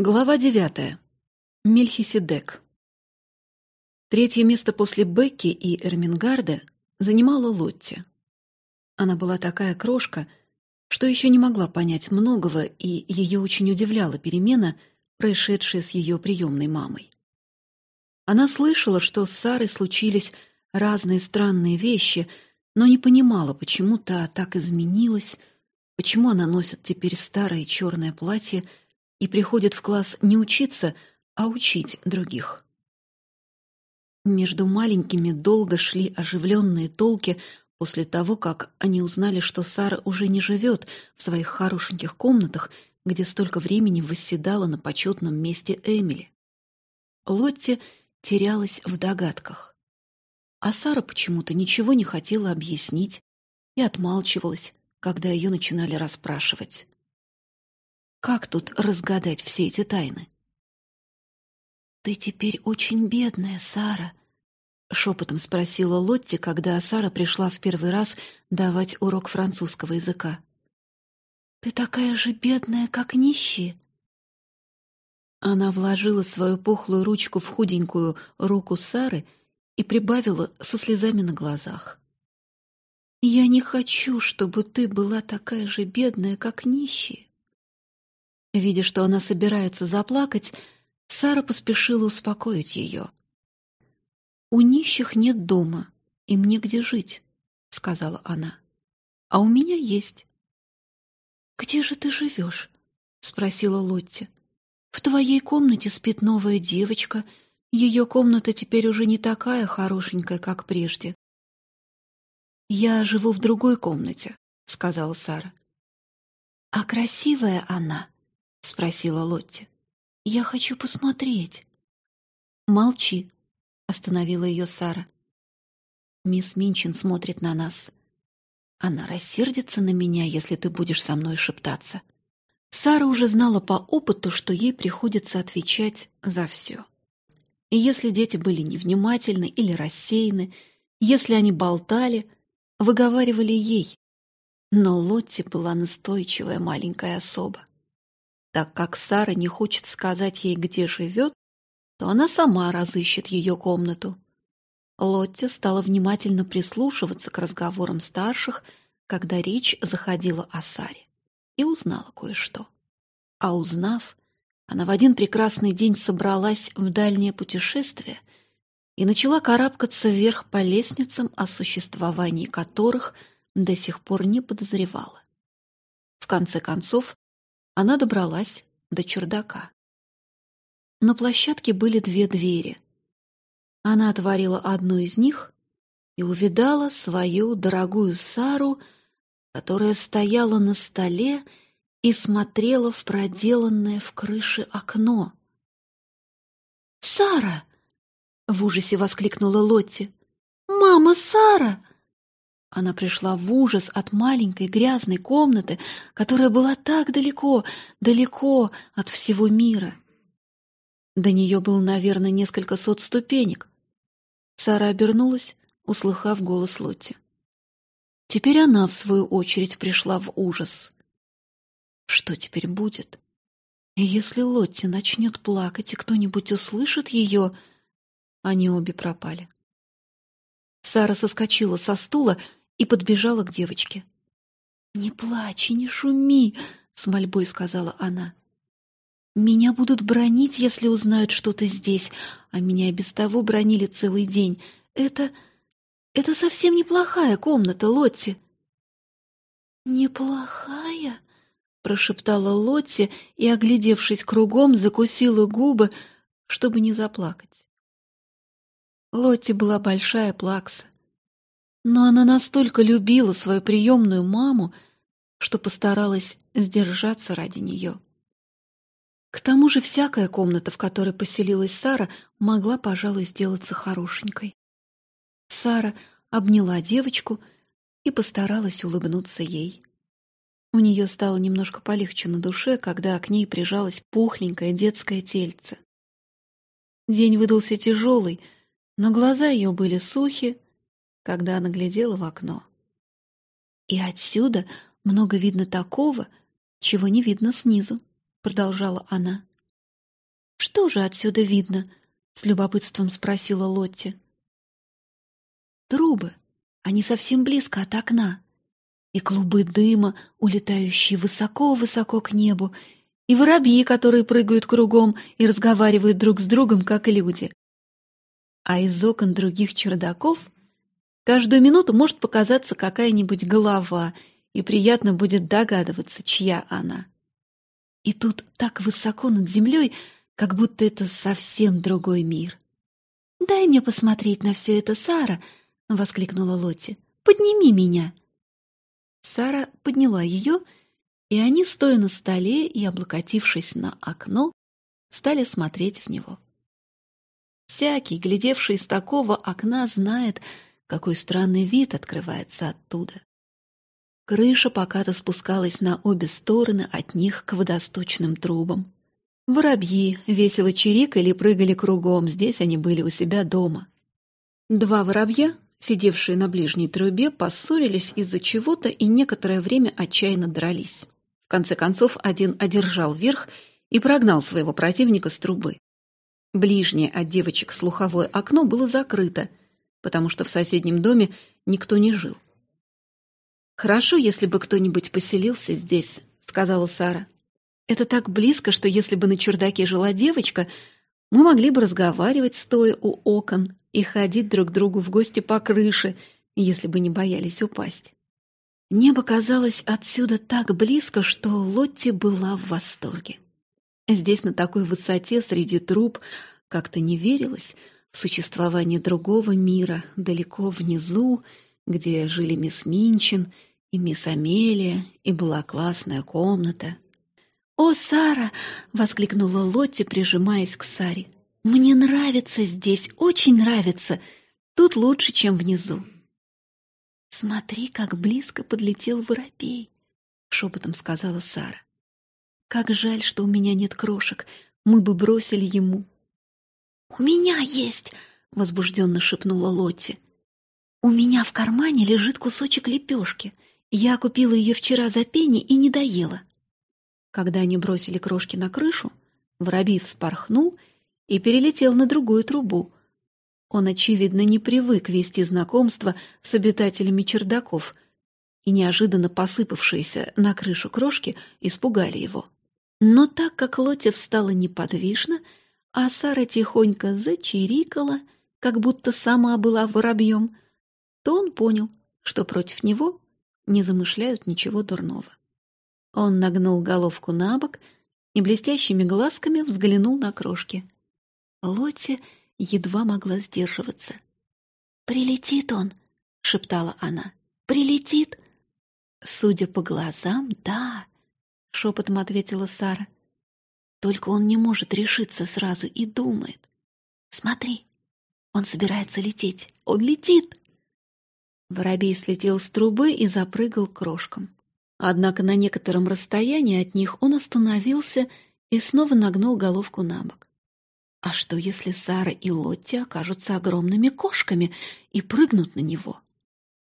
Глава девятая. Мельхиседек. Третье место после Бекки и Эрмингарда занимала Лотти. Она была такая крошка, что еще не могла понять многого, и ее очень удивляла перемена, происшедшая с ее приемной мамой. Она слышала, что с Сарой случились разные странные вещи, но не понимала, почему та так изменилась, почему она носит теперь старое черное платье — и приходит в класс не учиться, а учить других. Между маленькими долго шли оживленные толки после того, как они узнали, что Сара уже не живет в своих хорошеньких комнатах, где столько времени восседала на почетном месте Эмили. Лотти терялась в догадках. А Сара почему-то ничего не хотела объяснить и отмалчивалась, когда ее начинали расспрашивать. Как тут разгадать все эти тайны? «Ты теперь очень бедная, Сара», — шепотом спросила Лотти, когда Сара пришла в первый раз давать урок французского языка. «Ты такая же бедная, как нищие». Она вложила свою пухлую ручку в худенькую руку Сары и прибавила со слезами на глазах. «Я не хочу, чтобы ты была такая же бедная, как нищие. Видя, что она собирается заплакать, Сара поспешила успокоить ее. «У нищих нет дома, им негде жить», — сказала она. «А у меня есть». «Где же ты живешь?» — спросила Лотти. «В твоей комнате спит новая девочка. Ее комната теперь уже не такая хорошенькая, как прежде». «Я живу в другой комнате», — сказала Сара. «А красивая она?» — спросила Лотти. «Я хочу посмотреть». «Молчи», — остановила ее Сара. «Мисс Минчин смотрит на нас. Она рассердится на меня, если ты будешь со мной шептаться». Сара уже знала по опыту, что ей приходится отвечать за все. И если дети были невнимательны или рассеяны, если они болтали, выговаривали ей. Но Лотти была настойчивая маленькая особа. Так как Сара не хочет сказать ей, где живет, то она сама разыщет ее комнату. Лотти стала внимательно прислушиваться к разговорам старших, когда речь заходила о Саре, и узнала кое-что. А узнав, она в один прекрасный день собралась в дальнее путешествие и начала карабкаться вверх по лестницам, о существовании которых до сих пор не подозревала. В конце концов, она добралась до чердака. На площадке были две двери. Она отворила одну из них и увидала свою дорогую Сару, которая стояла на столе и смотрела в проделанное в крыше окно. «Сара!» — в ужасе воскликнула Лотти. «Мама, Сара!» Она пришла в ужас от маленькой грязной комнаты, которая была так далеко, далеко от всего мира. До нее было, наверное, несколько сот ступенек. Сара обернулась, услыхав голос Лотти. Теперь она, в свою очередь, пришла в ужас. Что теперь будет? И если Лотти начнет плакать, и кто-нибудь услышит ее, они обе пропали. Сара соскочила со стула и подбежала к девочке. «Не плачь и не шуми», — с мольбой сказала она. «Меня будут бронить, если узнают, что ты здесь, а меня и без того бронили целый день. Это... это совсем неплохая комната, Лотти». «Неплохая?» — прошептала Лотти и, оглядевшись кругом, закусила губы, чтобы не заплакать. Лотти была большая плакса но она настолько любила свою приемную маму, что постаралась сдержаться ради нее. К тому же всякая комната, в которой поселилась Сара, могла, пожалуй, сделаться хорошенькой. Сара обняла девочку и постаралась улыбнуться ей. У нее стало немножко полегче на душе, когда к ней прижалось пухленькое детское тельце. День выдался тяжелый, но глаза ее были сухи, когда она глядела в окно. «И отсюда много видно такого, чего не видно снизу», — продолжала она. «Что же отсюда видно?» — с любопытством спросила Лотти. «Трубы. Они совсем близко от окна. И клубы дыма, улетающие высоко-высоко к небу, и воробьи, которые прыгают кругом и разговаривают друг с другом, как люди. А из окон других чердаков каждую минуту может показаться какая-нибудь голова, и приятно будет догадываться, чья она. И тут так высоко над землей, как будто это совсем другой мир. «Дай мне посмотреть на все это, Сара!» — воскликнула Лотти. «Подними меня!» Сара подняла ее, и они, стоя на столе и облокотившись на окно, стали смотреть в него. Всякий, глядевший из такого окна, знает, какой странный вид открывается оттуда. Крыша покато спускалась на обе стороны от них к водосточным трубам. Воробьи весело чирикали и прыгали кругом, здесь они были у себя дома. Два воробья, сидевшие на ближней трубе, поссорились из-за чего-то и некоторое время отчаянно дрались. В конце концов, один одержал верх и прогнал своего противника с трубы. Ближнее от девочек слуховое окно было закрыто, потому что в соседнем доме никто не жил. «Хорошо, если бы кто-нибудь поселился здесь», — сказала Сара. «Это так близко, что если бы на чердаке жила девочка, мы могли бы разговаривать, стоя у окон, и ходить друг к другу в гости по крыше, если бы не боялись упасть». Небо казалось отсюда так близко, что Лотти была в восторге. Здесь, на такой высоте, среди труб, как-то не верилось в существование другого мира, далеко внизу, где жили мисс Минчин и мисс Амелия, и была классная комната. «О, Сара!» — воскликнула Лотти, прижимаясь к Саре. «Мне нравится здесь, очень нравится. Тут лучше, чем внизу». «Смотри, как близко подлетел воробей!» — шепотом сказала Сара. «Как жаль, что у меня нет крошек. Мы бы бросили ему». «У меня есть!» — возбужденно шепнула Лотти. «У меня в кармане лежит кусочек лепешки. Я купила ее вчера за пенни и не доела». Когда они бросили крошки на крышу, воробей вспорхнул и перелетел на другую трубу, он, очевидно, не привык вести знакомство с обитателями чердаков, и неожиданно посыпавшиеся на крышу крошки испугали его. Но так как Лотя встала неподвижно, а Сара тихонько зачирикала, как будто сама была воробьем, то он понял, что против него не замышляют ничего дурного. Он нагнул головку на бок и блестящими глазками взглянул на крошки. Лотте едва могла сдерживаться. «Прилетит он!» — шептала она. «Прилетит!» «Судя по глазам, да!» — шепотом ответила Сара. «Только он не может решиться сразу и думает. Смотри, он собирается лететь. Он летит!» Воробей слетел с трубы и запрыгал крошком. Однако на некотором расстоянии от них он остановился и снова нагнул головку на бок. А что, если Сара и Лотти окажутся огромными кошками и прыгнут на него?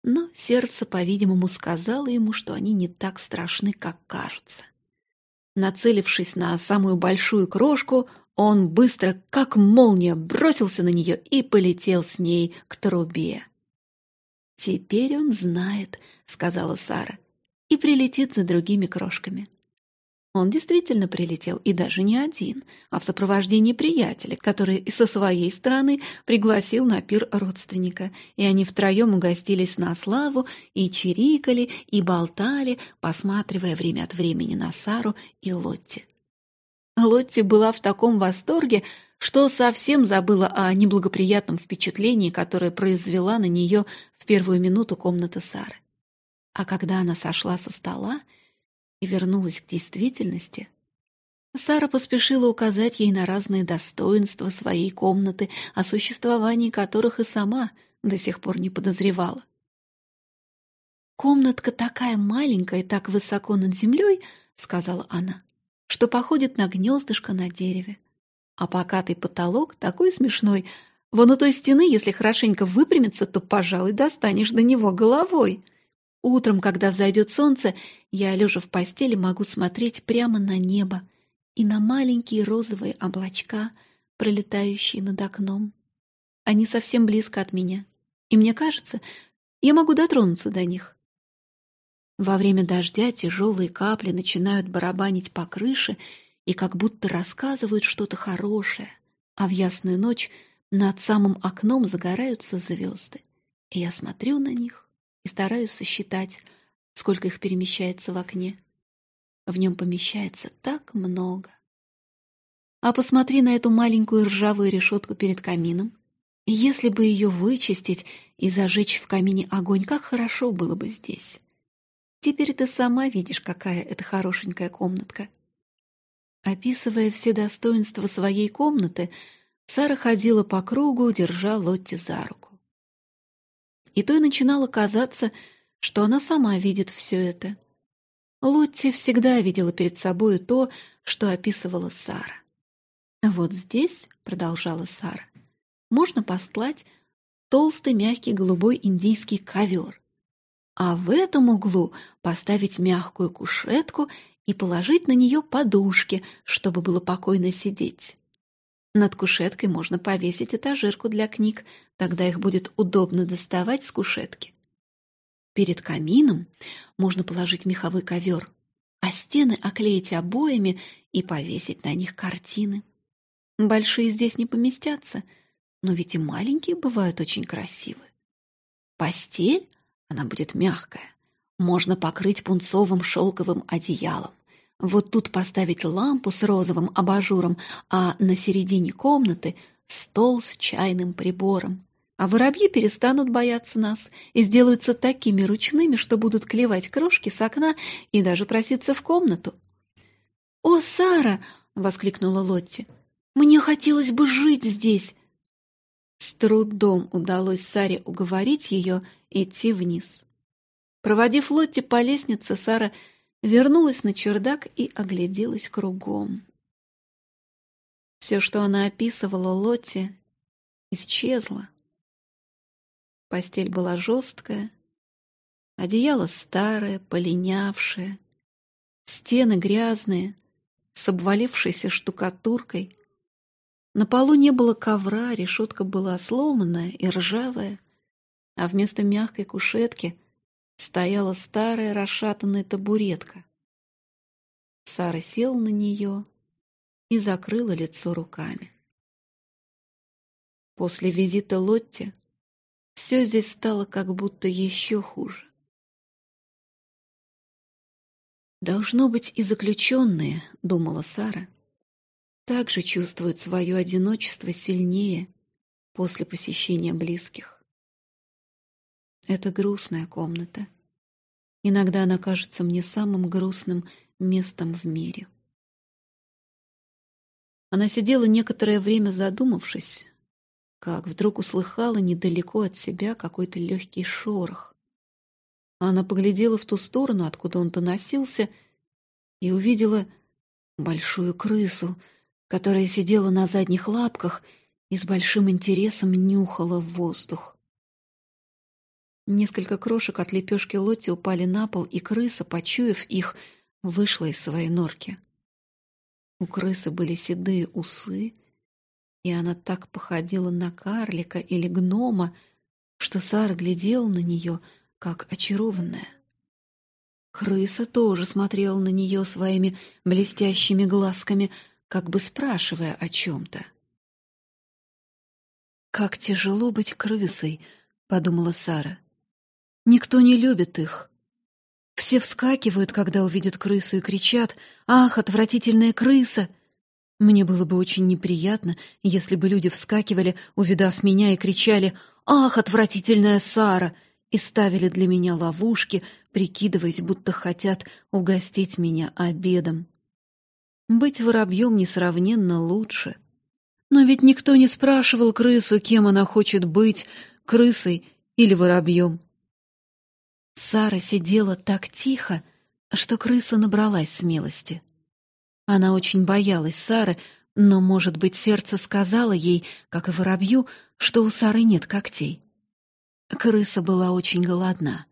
Но сердце, по-видимому, сказало ему, что они не так страшны, как кажутся. Нацелившись на самую большую крошку, он быстро, как молния, бросился на нее и полетел с ней к трубе. «Теперь он знает», — сказала Сара, — «и прилетит за другими крошками». Он действительно прилетел, и даже не один, а в сопровождении приятеля, который со своей стороны пригласил на пир родственника, и они втроем угостились на славу и чирикали, и болтали, посматривая время от времени на Сару и Лотти. Лотти была в таком восторге, что совсем забыла о неблагоприятном впечатлении, которое произвела на нее в первую минуту комната Сары. А когда она сошла со стола, и вернулась к действительности, Сара поспешила указать ей на разные достоинства своей комнаты, о существовании которых и сама до сих пор не подозревала. «Комнатка такая маленькая и так высоко над землей, — сказала она, — что походит на гнездышко на дереве. А покатый потолок такой смешной, вон у той стены, если хорошенько выпрямиться, то, пожалуй, достанешь до него головой. Утром, когда взойдет солнце, я, лежа в постели, могу смотреть прямо на небо, и на маленькие розовые облачка, пролетающие над окном. Они совсем близко от меня, и мне кажется, я могу дотронуться до них. Во время дождя тяжелые капли начинают барабанить по крыше и как будто рассказывают что-то хорошее, а в ясную ночь над самым окном загораются звезды. И я смотрю на них и стараюсь сосчитать, сколько их перемещается в окне. В нем помещается так много. А посмотри на эту маленькую ржавую решетку перед камином. Если бы ее вычистить и зажечь в камине огонь, как хорошо было бы здесь. Теперь ты сама видишь, какая это хорошенькая комнатка. Описывая все достоинства своей комнаты, Сара ходила по кругу, держа Лотти за руку. И то и начинало казаться, что она сама видит все это. Лотти всегда видела перед собой то, что описывала Сара. «Вот здесь», — продолжала Сара, — «можно постлать толстый мягкий голубой индийский ковер, а в этом углу поставить мягкую кушетку и положить на нее подушки, чтобы было покойно сидеть. Над кушеткой можно повесить этажерку для книг, тогда их будет удобно доставать с кушетки. Перед камином можно положить меховой ковер, а стены оклеить обоями и повесить на них картины. Большие здесь не поместятся, но ведь и маленькие бывают очень красивы. Постель, она будет мягкая, можно покрыть пунцовым шелковым одеялом. Вот тут поставить лампу с розовым абажуром, а на середине комнаты стол с чайным прибором. А воробьи перестанут бояться нас и сделаются такими ручными, что будут клевать крошки с окна и даже проситься в комнату. «О, Сара!» — воскликнула Лотти. «Мне хотелось бы жить здесь!» С трудом удалось Саре уговорить ее идти вниз. Проводив Лотти по лестнице, Сара вернулась на чердак и огляделась кругом. Все, что она описывала Лотте, исчезло. Постель была жесткая, одеяло старое, полинявшее, стены грязные, с обвалившейся штукатуркой. На полу не было ковра, решетка была сломанная и ржавая, а вместо мягкой кушетки стояла старая расшатанная табуретка. Сара села на нее и закрыла лицо руками. После визита Лотти все здесь стало как будто еще хуже. «Должно быть и заключенные», — думала Сара, также чувствуют свое одиночество сильнее после посещения близких. Это грустная комната. Иногда она кажется мне самым грустным местом в мире. Она сидела некоторое время задумавшись, как вдруг услыхала недалеко от себя какой-то легкий шорох. Она поглядела в ту сторону, откуда он доносился, и увидела большую крысу, которая сидела на задних лапках и с большим интересом нюхала в воздух. Несколько крошек от лепешки Лотти упали на пол, и крыса, почуяв их, вышла из своей норки. У крысы были седые усы, и она так походила на карлика или гнома, что Сара глядела на нее, как очарованная. Крыса тоже смотрела на нее своими блестящими глазками, как бы спрашивая о чем-то. «Как тяжело быть крысой», — подумала Сара. Никто не любит их. Все вскакивают, когда увидят крысу, и кричат «Ах, отвратительная крыса!» Мне было бы очень неприятно, если бы люди вскакивали, увидав меня, и кричали «Ах, отвратительная Сара!» и ставили для меня ловушки, прикидываясь, будто хотят угостить меня обедом. Быть воробьем несравненно лучше. Но ведь никто не спрашивал крысу, кем она хочет быть, крысой или воробьем. Сара сидела так тихо, что крыса набралась смелости. Она очень боялась Сары, но, может быть, сердце сказало ей, как и воробью, что у Сары нет когтей. Крыса была очень голодна.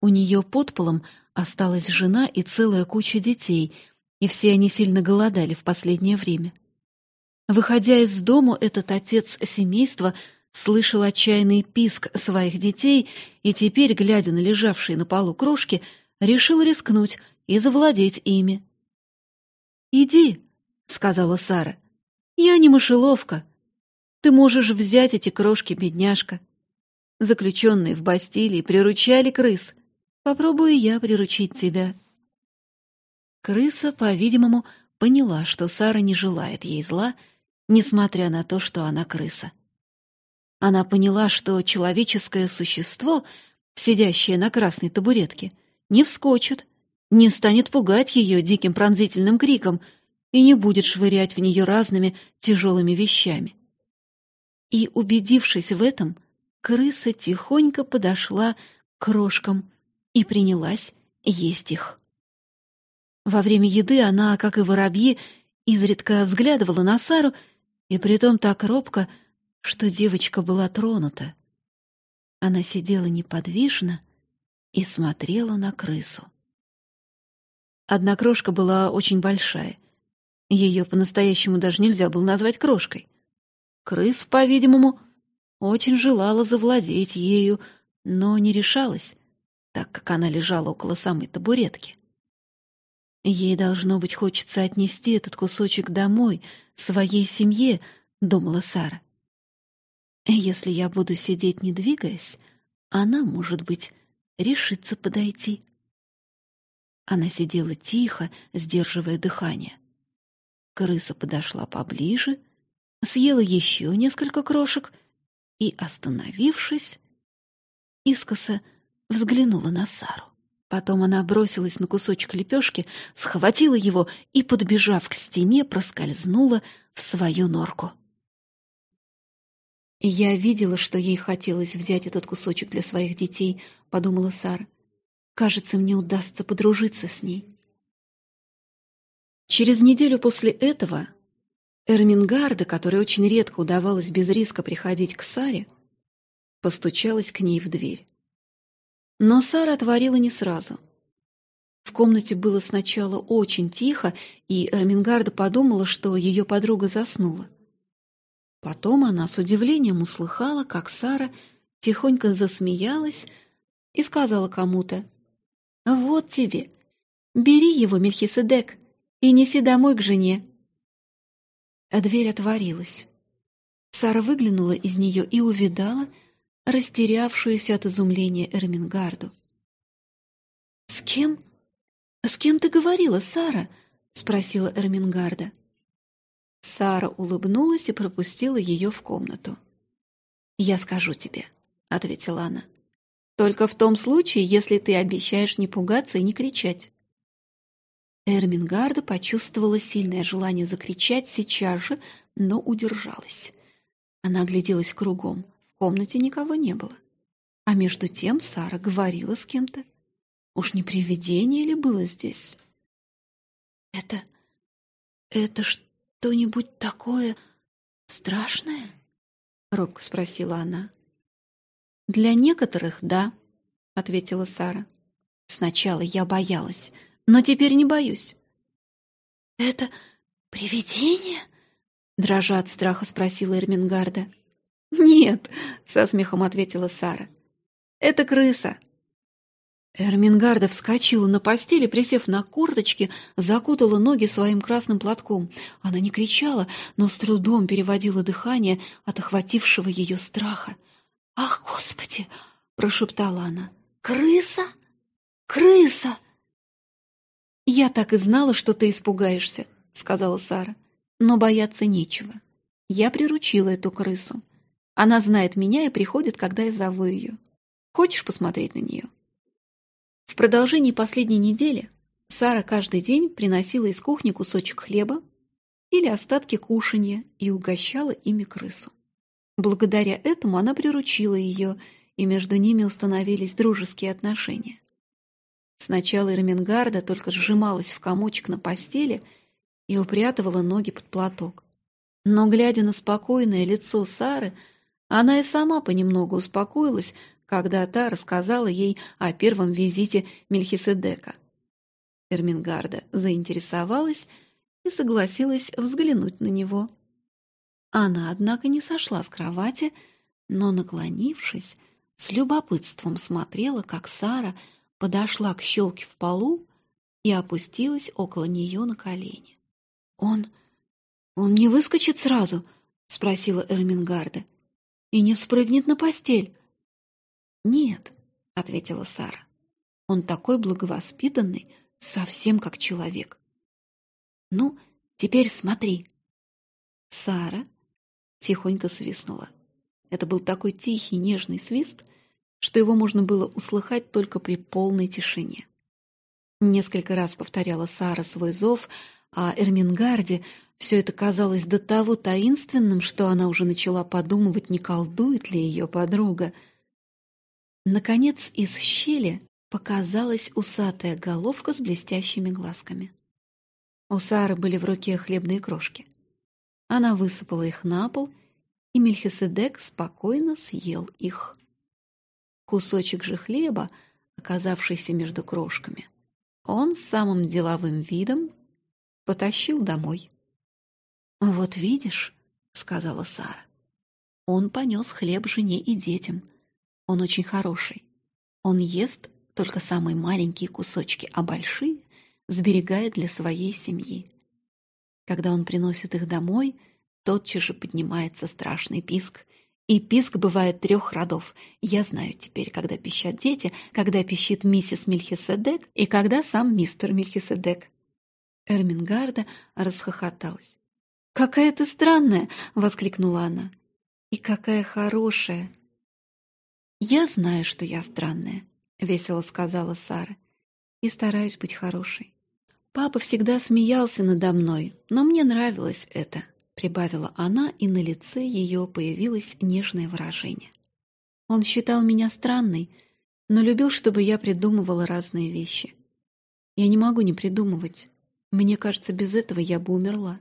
У нее под полом осталась жена и целая куча детей, и все они сильно голодали в последнее время. Выходя из дому, этот отец семейства слышал отчаянный писк своих детей и теперь, глядя на лежавшие на полу крошки, решил рискнуть и завладеть ими. «Иди», — сказала Сара, — «я не мышеловка. Ты можешь взять эти крошки, бедняжка. Заключенные в Бастилии приручали крыс. Попробую я приручить тебя». Крыса, по-видимому, поняла, что Сара не желает ей зла, несмотря на то, что она крыса. Она поняла, что человеческое существо, сидящее на красной табуретке, не вскочит, не станет пугать ее диким пронзительным криком и не будет швырять в нее разными тяжелыми вещами. И, убедившись в этом, крыса тихонько подошла к крошкам и принялась есть их. Во время еды она, как и воробьи, изредка взглядывала на Сару, и притом так робко, что девочка была тронута. Она сидела неподвижно и смотрела на крысу. Одна крошка была очень большая. Ее по-настоящему даже нельзя было назвать крошкой. Крыс, по-видимому, очень желала завладеть ею, но не решалась, так как она лежала около самой табуретки. Ей, должно быть, хочется отнести этот кусочек домой, своей семье, — думала Сара. Если я буду сидеть, не двигаясь, она, может быть, решится подойти. Она сидела тихо, сдерживая дыхание. Крыса подошла поближе, съела еще несколько крошек и, остановившись, искоса взглянула на Сару. Потом она бросилась на кусочек лепешки, схватила его и, подбежав к стене, проскользнула в свою норку. «Я видела, что ей хотелось взять этот кусочек для своих детей», — подумала Сара. «Кажется, мне удастся подружиться с ней». Через неделю после этого Эрмингарда, которой очень редко удавалось без риска приходить к Саре, постучалась к ней в дверь. Но Сара отворила не сразу. В комнате было сначала очень тихо, и Эрмингарда подумала, что ее подруга заснула. Потом она с удивлением услыхала, как Сара тихонько засмеялась и сказала кому-то, «Вот тебе, бери его, Мельхиседек, и неси домой к жене». А дверь отворилась. Сара выглянула из нее и увидала, растерявшуюся от изумления Эрмингарду. «С кем? С кем ты говорила, Сара?» — спросила Эрмингарда. Сара улыбнулась и пропустила ее в комнату. «Я скажу тебе», — ответила она. «Только в том случае, если ты обещаешь не пугаться и не кричать». Эрмингарда почувствовала сильное желание закричать сейчас же, но удержалась. Она огляделась кругом комнате никого не было. А между тем Сара говорила с кем-то. Уж не привидение ли было здесь? «Это... это что-нибудь такое страшное?» — робко спросила она. «Для некоторых — да», — ответила Сара. «Сначала я боялась, но теперь не боюсь». «Это привидение?» — дрожа от страха спросила Эрмингарда. «Нет», — со смехом ответила Сара. «Это крыса». Эрмингарда вскочила на постели, присев на курточки, закутала ноги своим красным платком. Она не кричала, но с трудом переводила дыхание от охватившего ее страха. «Ах, Господи!» — прошептала она. «Крыса? Крыса!» «Я так и знала, что ты испугаешься», — сказала Сара. «Но бояться нечего. Я приручила эту крысу. Она знает меня и приходит, когда я зову ее. Хочешь посмотреть на нее?» В продолжении последней недели Сара каждый день приносила из кухни кусочек хлеба или остатки кушанья и угощала ими крысу. Благодаря этому она приручила ее, и между ними установились дружеские отношения. Сначала Эрмингарда только сжималась в комочек на постели и упрятывала ноги под платок. Но, глядя на спокойное лицо Сары, она и сама понемногу успокоилась, когда та рассказала ей о первом визите Мельхиседека. Эрмингарда заинтересовалась и согласилась взглянуть на него. Она, однако, не сошла с кровати, но, наклонившись, с любопытством смотрела, как Сара подошла к щелке в полу и опустилась около нее на колени. «Он... он не выскочит сразу?» — спросила Эрмингарда. «И не спрыгнет на постель?» «Нет», — ответила Сара. «Он такой благовоспитанный, совсем как человек». «Ну, теперь смотри». Сара тихонько свистнула. Это был такой тихий, нежный свист, что его можно было услыхать только при полной тишине. Несколько раз повторяла Сара свой зов, а Эрмингарде все это казалось до того таинственным, что она уже начала подумывать, не колдует ли ее подруга. Наконец из щели показалась усатая головка с блестящими глазками. У Сары были в руке хлебные крошки. Она высыпала их на пол, и Мельхиседек спокойно съел их. Кусочек же хлеба, оказавшийся между крошками, он с самым деловым видом потащил домой. «Вот видишь», — сказала Сара, — «он понес хлеб жене и детям. Он очень хороший. Он ест только самые маленькие кусочки, а большие сберегает для своей семьи. Когда он приносит их домой, тотчас же поднимается страшный писк, и писк бывает трех родов. Я знаю теперь, когда пищат дети, когда пищит миссис Мельхиседек и когда сам мистер Мельхиседек. Эрмингарда расхохоталась. «Какая ты странная!» — воскликнула она. «И какая хорошая!» «Я знаю, что я странная», — весело сказала Сара, «и стараюсь быть хорошей. Папа всегда смеялся надо мной, но мне нравилось это прибавила она, и на лице ее появилось нежное выражение. Он считал меня странной, но любил, чтобы я придумывала разные вещи. Я не могу не придумывать. Мне кажется, без этого я бы умерла.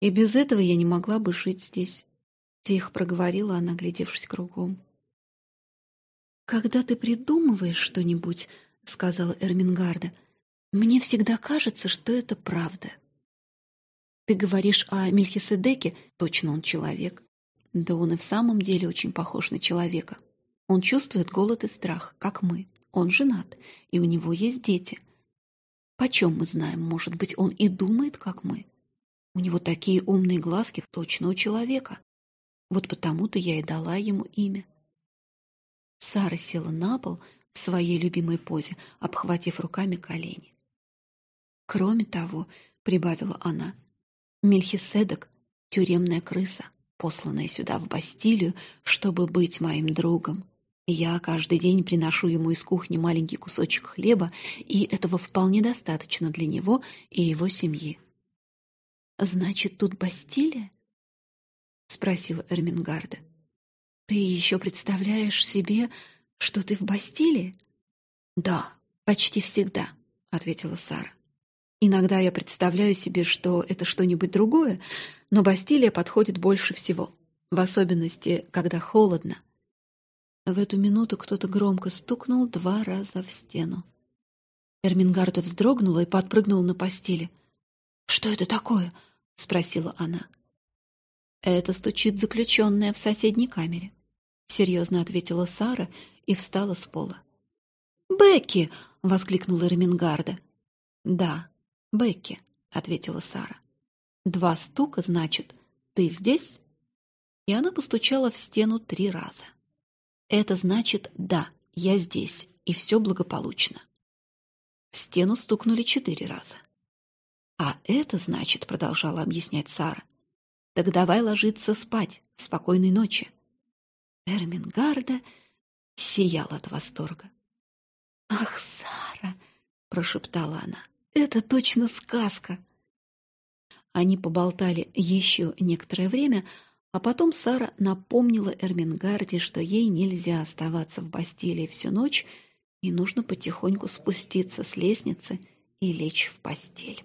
И без этого я не могла бы жить здесь. Тихо проговорила она, глядевшись кругом. «Когда ты придумываешь что-нибудь, — сказала Эрмингарда, — мне всегда кажется, что это правда». Ты говоришь о Мельхиседеке, точно он человек. Да он и в самом деле очень похож на человека. Он чувствует голод и страх, как мы. Он женат, и у него есть дети. Почем мы знаем, может быть, он и думает, как мы? У него такие умные глазки, точно у человека. Вот потому-то я и дала ему имя. Сара села на пол в своей любимой позе, обхватив руками колени. Кроме того, прибавила она, — Мельхиседек — тюремная крыса, посланная сюда, в Бастилию, чтобы быть моим другом. Я каждый день приношу ему из кухни маленький кусочек хлеба, и этого вполне достаточно для него и его семьи. «Значит, тут Бастилия?» — спросила Эрмингарда. «Ты еще представляешь себе, что ты в Бастилии?» «Да, почти всегда», — ответила Сара. Иногда я представляю себе, что это что-нибудь другое, но Бастилия подходит больше всего, в особенности, когда холодно. В эту минуту кто-то громко стукнул два раза в стену. Эрмингарда вздрогнула и подпрыгнула на постели. «Что это такое?» — спросила она. «Это стучит заключенная в соседней камере», — серьезно ответила Сара и встала с пола. «Бекки!» — воскликнула Эрмингарда. «Да, «Бекки», — ответила Сара. «Два стука, значит, ты здесь?» И она постучала в стену три раза. «Это значит, да, я здесь, и все благополучно». В стену стукнули четыре раза. «А это значит, — продолжала объяснять Сара, — так давай ложиться спать, спокойной ночи». Эрмингарда сияла от восторга. «Ах, Сара!» — прошептала она. Это точно сказка. Они поболтали еще некоторое время, а потом Сара напомнила Эрмингарде, что ей нельзя оставаться в Бастилии всю ночь и нужно потихоньку спуститься с лестницы и лечь в постель.